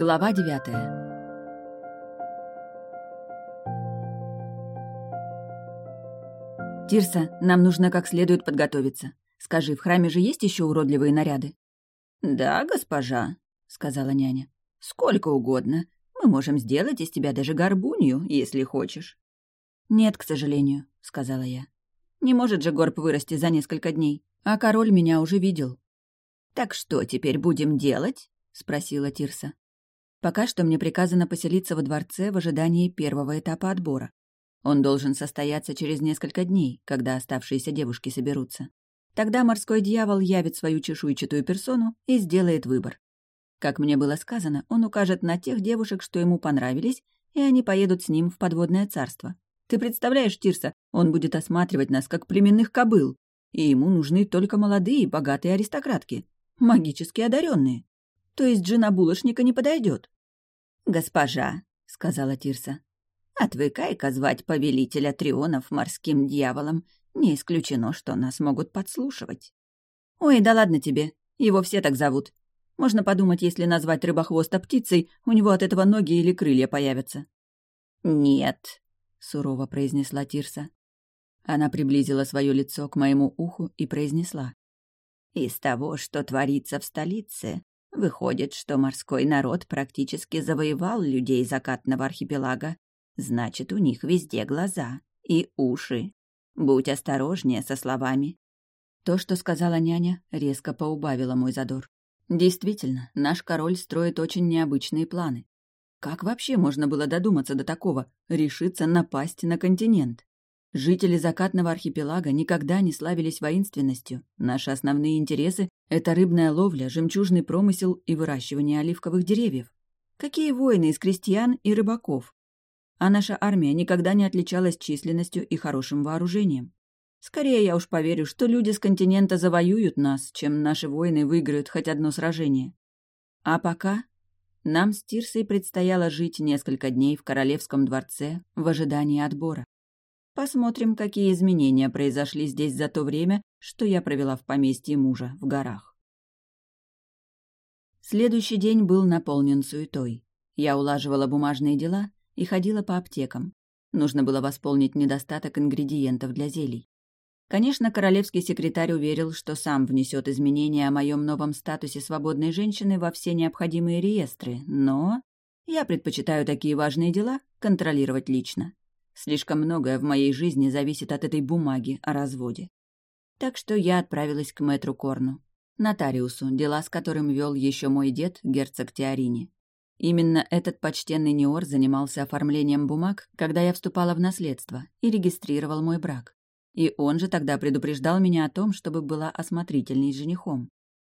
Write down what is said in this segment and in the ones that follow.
Глава девятая «Тирса, нам нужно как следует подготовиться. Скажи, в храме же есть еще уродливые наряды?» «Да, госпожа», — сказала няня. «Сколько угодно. Мы можем сделать из тебя даже горбунью, если хочешь». «Нет, к сожалению», — сказала я. «Не может же горб вырасти за несколько дней, а король меня уже видел». «Так что теперь будем делать?» — спросила Тирса. Пока что мне приказано поселиться во дворце в ожидании первого этапа отбора. Он должен состояться через несколько дней, когда оставшиеся девушки соберутся. Тогда морской дьявол явит свою чешуйчатую персону и сделает выбор. Как мне было сказано, он укажет на тех девушек, что ему понравились, и они поедут с ним в подводное царство. Ты представляешь, Тирса, он будет осматривать нас, как племенных кобыл, и ему нужны только молодые, богатые аристократки, магически одаренные. То есть жена булочника не подойдет. «Госпожа», — сказала Тирса, — «отвыкай-ка звать повелителя Трионов морским дьяволом. Не исключено, что нас могут подслушивать». «Ой, да ладно тебе, его все так зовут. Можно подумать, если назвать рыбохвоста птицей, у него от этого ноги или крылья появятся». «Нет», — сурово произнесла Тирса. Она приблизила свое лицо к моему уху и произнесла. «Из того, что творится в столице, Выходит, что морской народ практически завоевал людей закатного архипелага. Значит, у них везде глаза и уши. Будь осторожнее со словами. То, что сказала няня, резко поубавило мой задор. Действительно, наш король строит очень необычные планы. Как вообще можно было додуматься до такого, решиться напасть на континент? Жители закатного архипелага никогда не славились воинственностью. Наши основные интересы — это рыбная ловля, жемчужный промысел и выращивание оливковых деревьев. Какие войны из крестьян и рыбаков? А наша армия никогда не отличалась численностью и хорошим вооружением. Скорее я уж поверю, что люди с континента завоюют нас, чем наши воины выиграют хоть одно сражение. А пока нам с Тирсой предстояло жить несколько дней в королевском дворце в ожидании отбора. Посмотрим, какие изменения произошли здесь за то время, что я провела в поместье мужа в горах. Следующий день был наполнен суетой. Я улаживала бумажные дела и ходила по аптекам. Нужно было восполнить недостаток ингредиентов для зелий. Конечно, королевский секретарь уверил, что сам внесет изменения о моем новом статусе свободной женщины во все необходимые реестры, но я предпочитаю такие важные дела контролировать лично. Слишком многое в моей жизни зависит от этой бумаги о разводе. Так что я отправилась к мэтру Корну, нотариусу, дела с которым вел еще мой дед, герцог Теорини. Именно этот почтенный Неор занимался оформлением бумаг, когда я вступала в наследство, и регистрировал мой брак. И он же тогда предупреждал меня о том, чтобы была осмотрительней с женихом.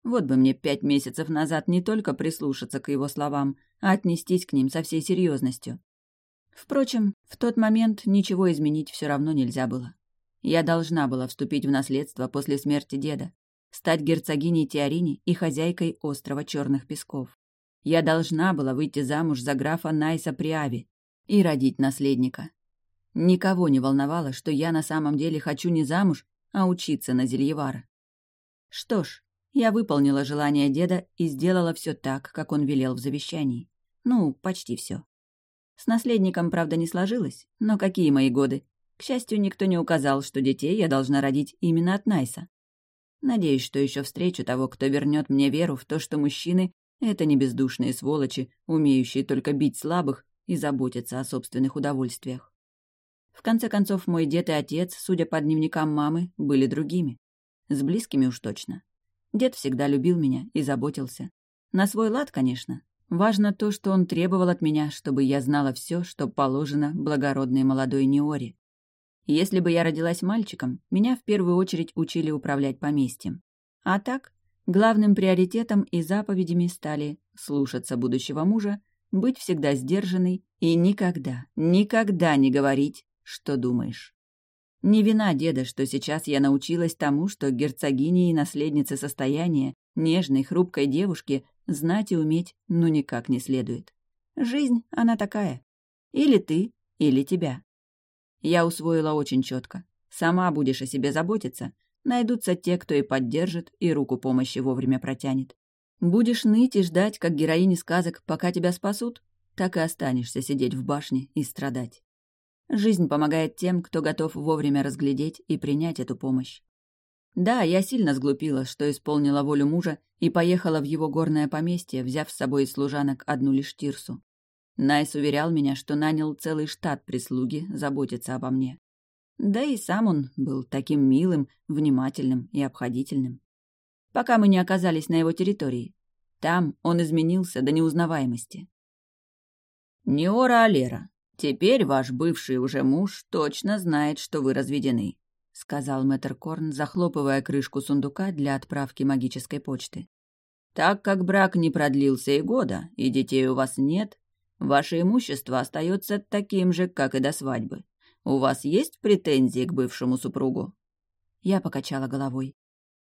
Вот бы мне пять месяцев назад не только прислушаться к его словам, а отнестись к ним со всей серьезностью. Впрочем, в тот момент ничего изменить все равно нельзя было. Я должна была вступить в наследство после смерти деда, стать герцогиней Теорини и хозяйкой острова Черных Песков. Я должна была выйти замуж за графа Найса Приави и родить наследника. Никого не волновало, что я на самом деле хочу не замуж, а учиться на Зельевара. Что ж, я выполнила желание деда и сделала все так, как он велел в завещании. Ну, почти все. С наследником, правда, не сложилось, но какие мои годы? К счастью, никто не указал, что детей я должна родить именно от Найса. Надеюсь, что еще встречу того, кто вернет мне веру в то, что мужчины — это не бездушные сволочи, умеющие только бить слабых и заботиться о собственных удовольствиях. В конце концов, мой дед и отец, судя по дневникам мамы, были другими. С близкими уж точно. Дед всегда любил меня и заботился. На свой лад, конечно, Важно то, что он требовал от меня, чтобы я знала все, что положено благородной молодой Неоре. Если бы я родилась мальчиком, меня в первую очередь учили управлять поместьем. А так, главным приоритетом и заповедями стали слушаться будущего мужа, быть всегда сдержанной и никогда, никогда не говорить, что думаешь. Не вина деда, что сейчас я научилась тому, что герцогини и наследницы состояния, нежной, хрупкой девушки Знать и уметь ну никак не следует. Жизнь, она такая. Или ты, или тебя. Я усвоила очень четко. Сама будешь о себе заботиться, найдутся те, кто и поддержит, и руку помощи вовремя протянет. Будешь ныть и ждать, как героини сказок, пока тебя спасут, так и останешься сидеть в башне и страдать. Жизнь помогает тем, кто готов вовремя разглядеть и принять эту помощь. Да, я сильно сглупила, что исполнила волю мужа и поехала в его горное поместье, взяв с собой из служанок одну лишь Тирсу. Найс уверял меня, что нанял целый штат прислуги заботиться обо мне. Да и сам он был таким милым, внимательным и обходительным пока мы не оказались на его территории. Там он изменился до неузнаваемости. «Неора Алера, теперь ваш бывший уже муж точно знает, что вы разведены», — сказал мэтр Корн, захлопывая крышку сундука для отправки магической почты. «Так как брак не продлился и года, и детей у вас нет, ваше имущество остается таким же, как и до свадьбы. У вас есть претензии к бывшему супругу?» Я покачала головой.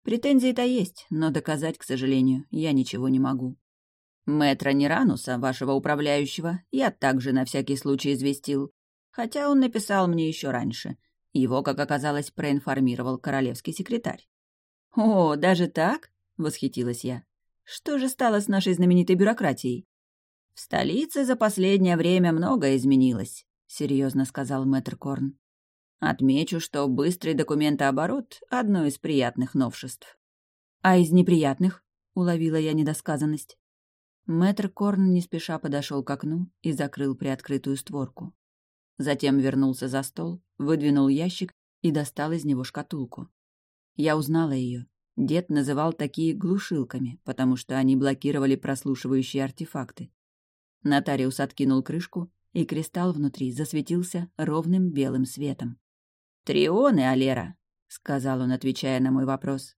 Претензии-то есть, но доказать, к сожалению, я ничего не могу. Мэтра Нерануса, вашего управляющего, я также на всякий случай известил. Хотя он написал мне еще раньше. Его, как оказалось, проинформировал королевский секретарь. «О, даже так?» — восхитилась я. «Что же стало с нашей знаменитой бюрократией?» «В столице за последнее время многое изменилось», — серьезно сказал мэтр Корн. Отмечу, что быстрый документооборот — одно из приятных новшеств. А из неприятных? — уловила я недосказанность. Мэтр Корн не спеша подошел к окну и закрыл приоткрытую створку. Затем вернулся за стол, выдвинул ящик и достал из него шкатулку. Я узнала ее. Дед называл такие глушилками, потому что они блокировали прослушивающие артефакты. Нотариус откинул крышку, и кристалл внутри засветился ровным белым светом. «Трионы, Алера», — сказал он, отвечая на мой вопрос.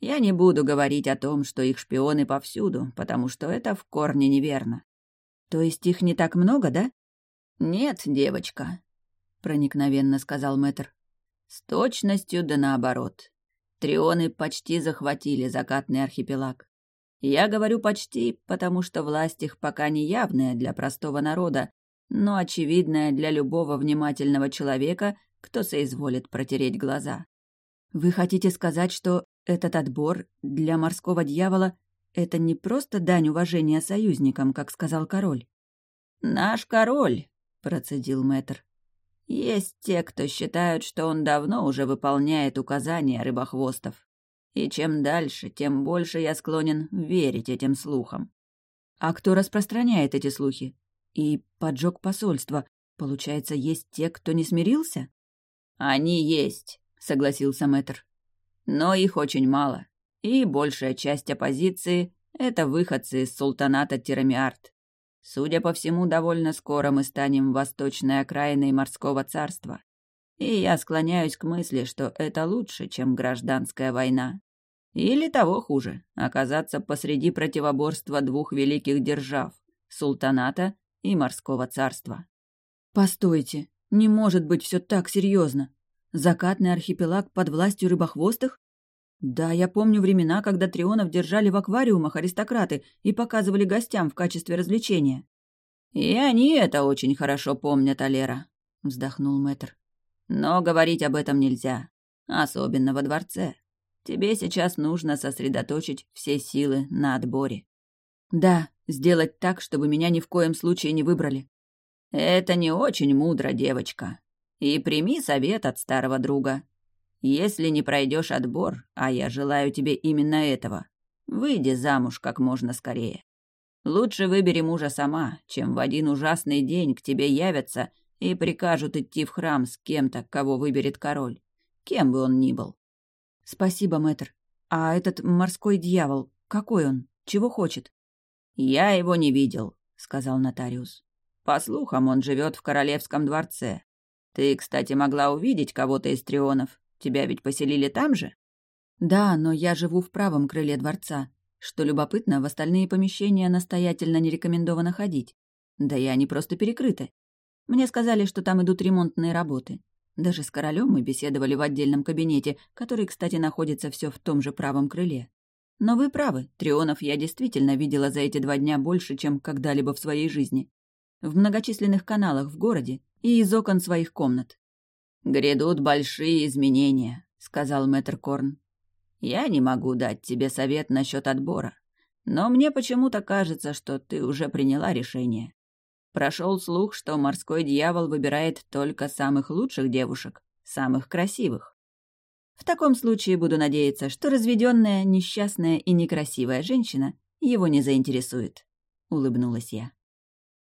«Я не буду говорить о том, что их шпионы повсюду, потому что это в корне неверно». «То есть их не так много, да?» «Нет, девочка», — проникновенно сказал мэтр. «С точностью да наоборот. Трионы почти захватили закатный архипелаг. Я говорю «почти», потому что власть их пока не явная для простого народа, но очевидная для любого внимательного человека кто соизволит протереть глаза. Вы хотите сказать, что этот отбор для морского дьявола — это не просто дань уважения союзникам, как сказал король? «Наш король», — процедил мэтр. «Есть те, кто считают, что он давно уже выполняет указания рыбохвостов. И чем дальше, тем больше я склонен верить этим слухам». «А кто распространяет эти слухи? И поджог посольства. Получается, есть те, кто не смирился?» «Они есть», — согласился мэтр. «Но их очень мало, и большая часть оппозиции — это выходцы из султаната Тирамиарт. Судя по всему, довольно скоро мы станем восточной окраиной морского царства. И я склоняюсь к мысли, что это лучше, чем гражданская война. Или того хуже, оказаться посреди противоборства двух великих держав — султаната и морского царства. «Постойте, не может быть все так серьезно. Закатный архипелаг под властью рыбохвостых? Да, я помню времена, когда трионов держали в аквариумах аристократы и показывали гостям в качестве развлечения. «И они это очень хорошо помнят, Алера», — вздохнул мэтр. «Но говорить об этом нельзя, особенно во дворце. Тебе сейчас нужно сосредоточить все силы на отборе». «Да, сделать так, чтобы меня ни в коем случае не выбрали. «Это не очень мудро, девочка. И прими совет от старого друга. Если не пройдешь отбор, а я желаю тебе именно этого, выйди замуж как можно скорее. Лучше выбери мужа сама, чем в один ужасный день к тебе явятся и прикажут идти в храм с кем-то, кого выберет король, кем бы он ни был». «Спасибо, мэтр. А этот морской дьявол, какой он? Чего хочет?» «Я его не видел», — сказал нотариус. По слухам, он живет в королевском дворце. Ты, кстати, могла увидеть кого-то из трионов. Тебя ведь поселили там же? Да, но я живу в правом крыле дворца. Что любопытно, в остальные помещения настоятельно не рекомендовано ходить. Да и они просто перекрыты. Мне сказали, что там идут ремонтные работы. Даже с королем мы беседовали в отдельном кабинете, который, кстати, находится все в том же правом крыле. Но вы правы, Трионов я действительно видела за эти два дня больше, чем когда-либо в своей жизни в многочисленных каналах в городе и из окон своих комнат. «Грядут большие изменения», — сказал мэтр Корн. «Я не могу дать тебе совет насчет отбора, Но мне почему-то кажется, что ты уже приняла решение. Прошел слух, что морской дьявол выбирает только самых лучших девушек, самых красивых. В таком случае буду надеяться, что разведенная, несчастная и некрасивая женщина его не заинтересует», — улыбнулась я.